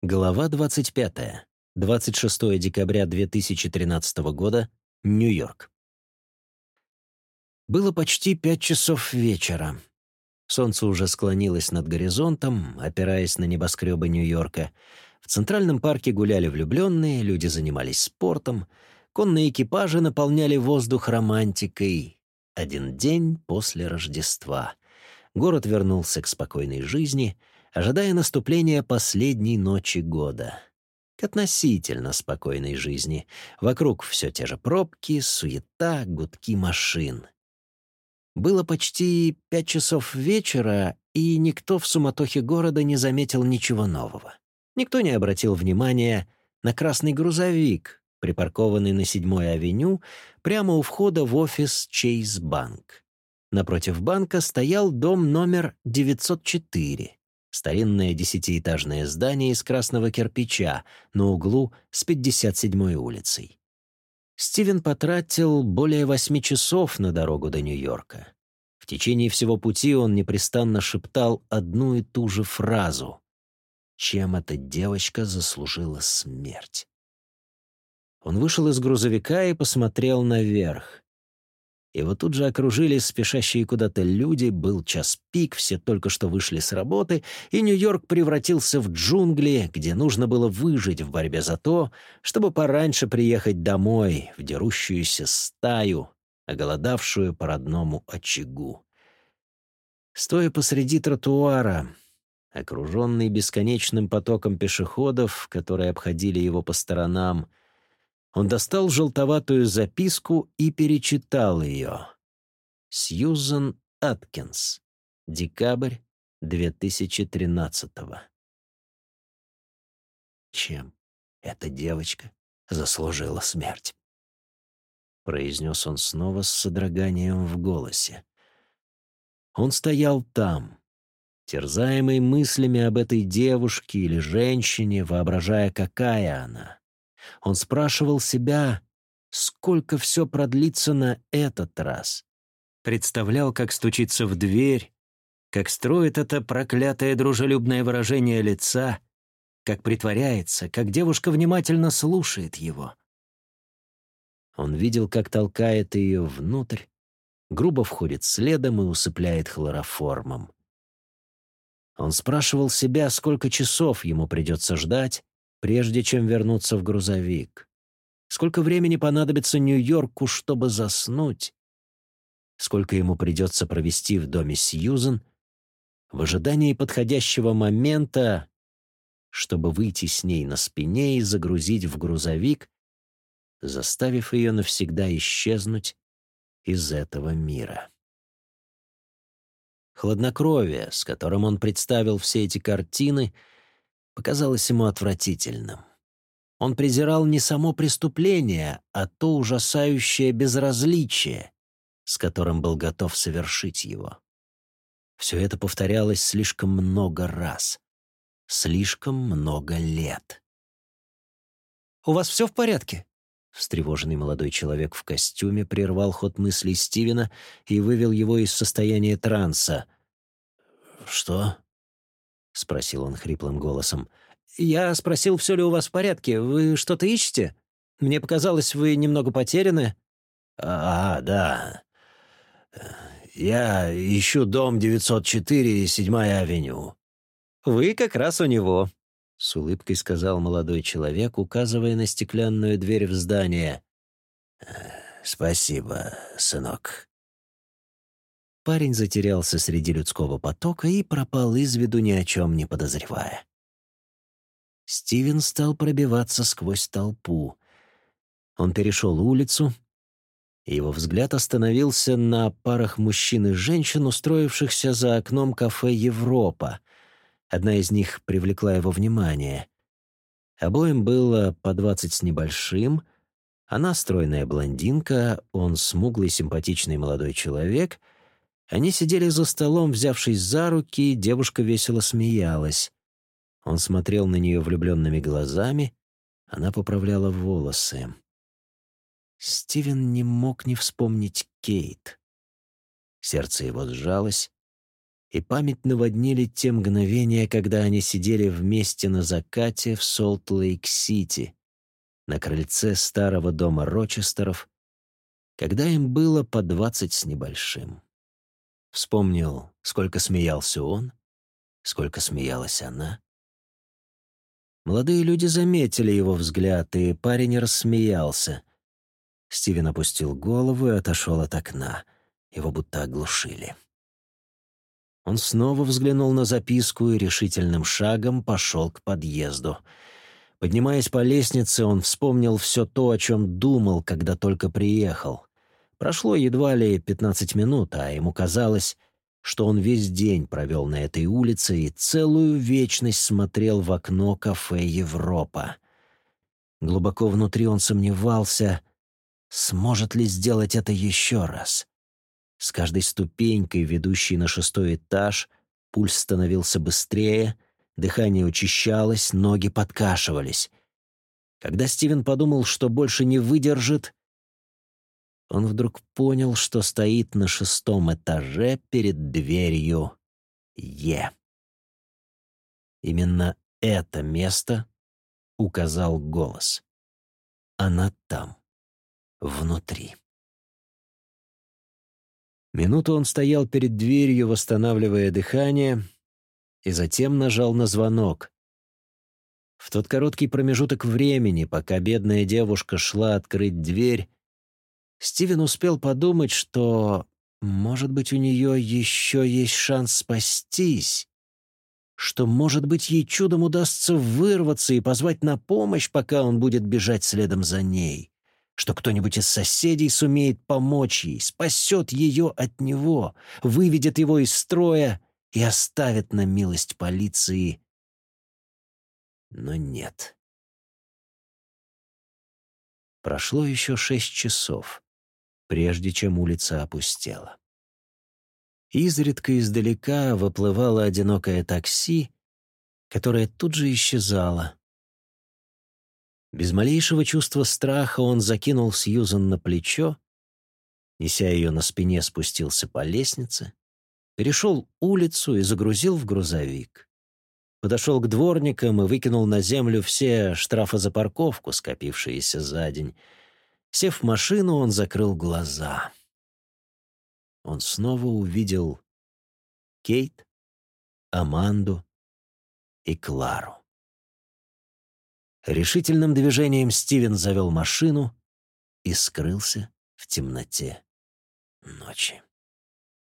Глава 25. 26 декабря 2013 года. Нью-Йорк. Было почти пять часов вечера. Солнце уже склонилось над горизонтом, опираясь на небоскребы Нью-Йорка. В Центральном парке гуляли влюбленные, люди занимались спортом, конные экипажи наполняли воздух романтикой. Один день после Рождества. Город вернулся к спокойной жизни — ожидая наступления последней ночи года. К относительно спокойной жизни. Вокруг все те же пробки, суета, гудки машин. Было почти пять часов вечера, и никто в суматохе города не заметил ничего нового. Никто не обратил внимания на красный грузовик, припаркованный на седьмой авеню, прямо у входа в офис Чейз Банк. Напротив банка стоял дом номер 904. Старинное десятиэтажное здание из красного кирпича на углу с 57-й улицей. Стивен потратил более восьми часов на дорогу до Нью-Йорка. В течение всего пути он непрестанно шептал одну и ту же фразу «Чем эта девочка заслужила смерть?» Он вышел из грузовика и посмотрел наверх. Его тут же окружили спешащие куда-то люди, был час пик, все только что вышли с работы, и Нью-Йорк превратился в джунгли, где нужно было выжить в борьбе за то, чтобы пораньше приехать домой, в дерущуюся стаю, оголодавшую по родному очагу. Стоя посреди тротуара, окруженный бесконечным потоком пешеходов, которые обходили его по сторонам, он достал желтоватую записку и перечитал ее. Сьюзен Аткинс. Декабрь 2013 -го. Чем эта девочка заслужила смерть? Произнес он снова с содроганием в голосе. Он стоял там, терзаемый мыслями об этой девушке или женщине, воображая, какая она. Он спрашивал себя, сколько все продлится на этот раз. Представлял, как стучится в дверь, как строит это проклятое дружелюбное выражение лица, как притворяется, как девушка внимательно слушает его. Он видел, как толкает ее внутрь, грубо входит следом и усыпляет хлороформом. Он спрашивал себя, сколько часов ему придется ждать, прежде чем вернуться в грузовик? Сколько времени понадобится Нью-Йорку, чтобы заснуть? Сколько ему придется провести в доме Сьюзен в ожидании подходящего момента, чтобы выйти с ней на спине и загрузить в грузовик, заставив ее навсегда исчезнуть из этого мира. Хладнокровие, с которым он представил все эти картины — показалось ему отвратительным. Он презирал не само преступление, а то ужасающее безразличие, с которым был готов совершить его. Все это повторялось слишком много раз, слишком много лет. «У вас все в порядке?» Встревоженный молодой человек в костюме прервал ход мыслей Стивена и вывел его из состояния транса. «Что?» — спросил он хриплым голосом. «Я спросил, все ли у вас в порядке. Вы что-то ищете? Мне показалось, вы немного потеряны». «А, да. Я ищу дом 904, 7-я авеню». «Вы как раз у него», — с улыбкой сказал молодой человек, указывая на стеклянную дверь в здание. «Спасибо, сынок», Парень затерялся среди людского потока и пропал из виду ни о чем не подозревая. Стивен стал пробиваться сквозь толпу. Он перешел улицу, и его взгляд остановился на парах мужчин и женщин, устроившихся за окном кафе «Европа». Одна из них привлекла его внимание. Обоим было по двадцать с небольшим. Она стройная блондинка, он смуглый симпатичный молодой человек — они сидели за столом, взявшись за руки, и девушка весело смеялась. Он смотрел на нее влюбленными глазами, она поправляла волосы. Стивен не мог не вспомнить Кейт. Сердце его сжалось, и память наводнили те мгновения, когда они сидели вместе на закате в Солт-Лейк-Сити, на крыльце старого дома Рочестеров, когда им было по двадцать с небольшим. Вспомнил, сколько смеялся он, сколько смеялась она. Молодые люди заметили его взгляд, и парень рассмеялся. Стивен опустил голову и отошел от окна. Его будто оглушили. Он снова взглянул на записку и решительным шагом пошел к подъезду. Поднимаясь по лестнице, он вспомнил все то, о чем думал, когда только приехал. Прошло едва ли пятнадцать минут, а ему казалось, что он весь день провел на этой улице и целую вечность смотрел в окно кафе «Европа». Глубоко внутри он сомневался, сможет ли сделать это еще раз. С каждой ступенькой, ведущей на шестой этаж, пульс становился быстрее, дыхание учащалось, ноги подкашивались. Когда Стивен подумал, что больше не выдержит, он вдруг понял, что стоит на шестом этаже перед дверью Е. Именно это место указал голос. Она там, внутри. Минуту он стоял перед дверью, восстанавливая дыхание, и затем нажал на звонок. В тот короткий промежуток времени, пока бедная девушка шла открыть дверь, Стивен успел подумать, что, может быть, у нее еще есть шанс спастись, что, может быть, ей чудом удастся вырваться и позвать на помощь, пока он будет бежать следом за ней что кто-нибудь из соседей сумеет помочь ей, спасет ее от него, выведет его из строя и оставит на милость полиции. Но нет. Прошло еще шесть часов, прежде чем улица опустела. Изредка издалека выплывало одинокое такси, которое тут же исчезало, без малейшего чувства страха он закинул Сьюзан на плечо, неся ее на спине, спустился по лестнице, перешел улицу и загрузил в грузовик. Подошел к дворникам и выкинул на землю все штрафы за парковку, скопившиеся за день. Сев в машину, он закрыл глаза. Он снова увидел Кейт, Аманду и Клару. Решительным движением Стивен завел машину и скрылся в темноте ночи.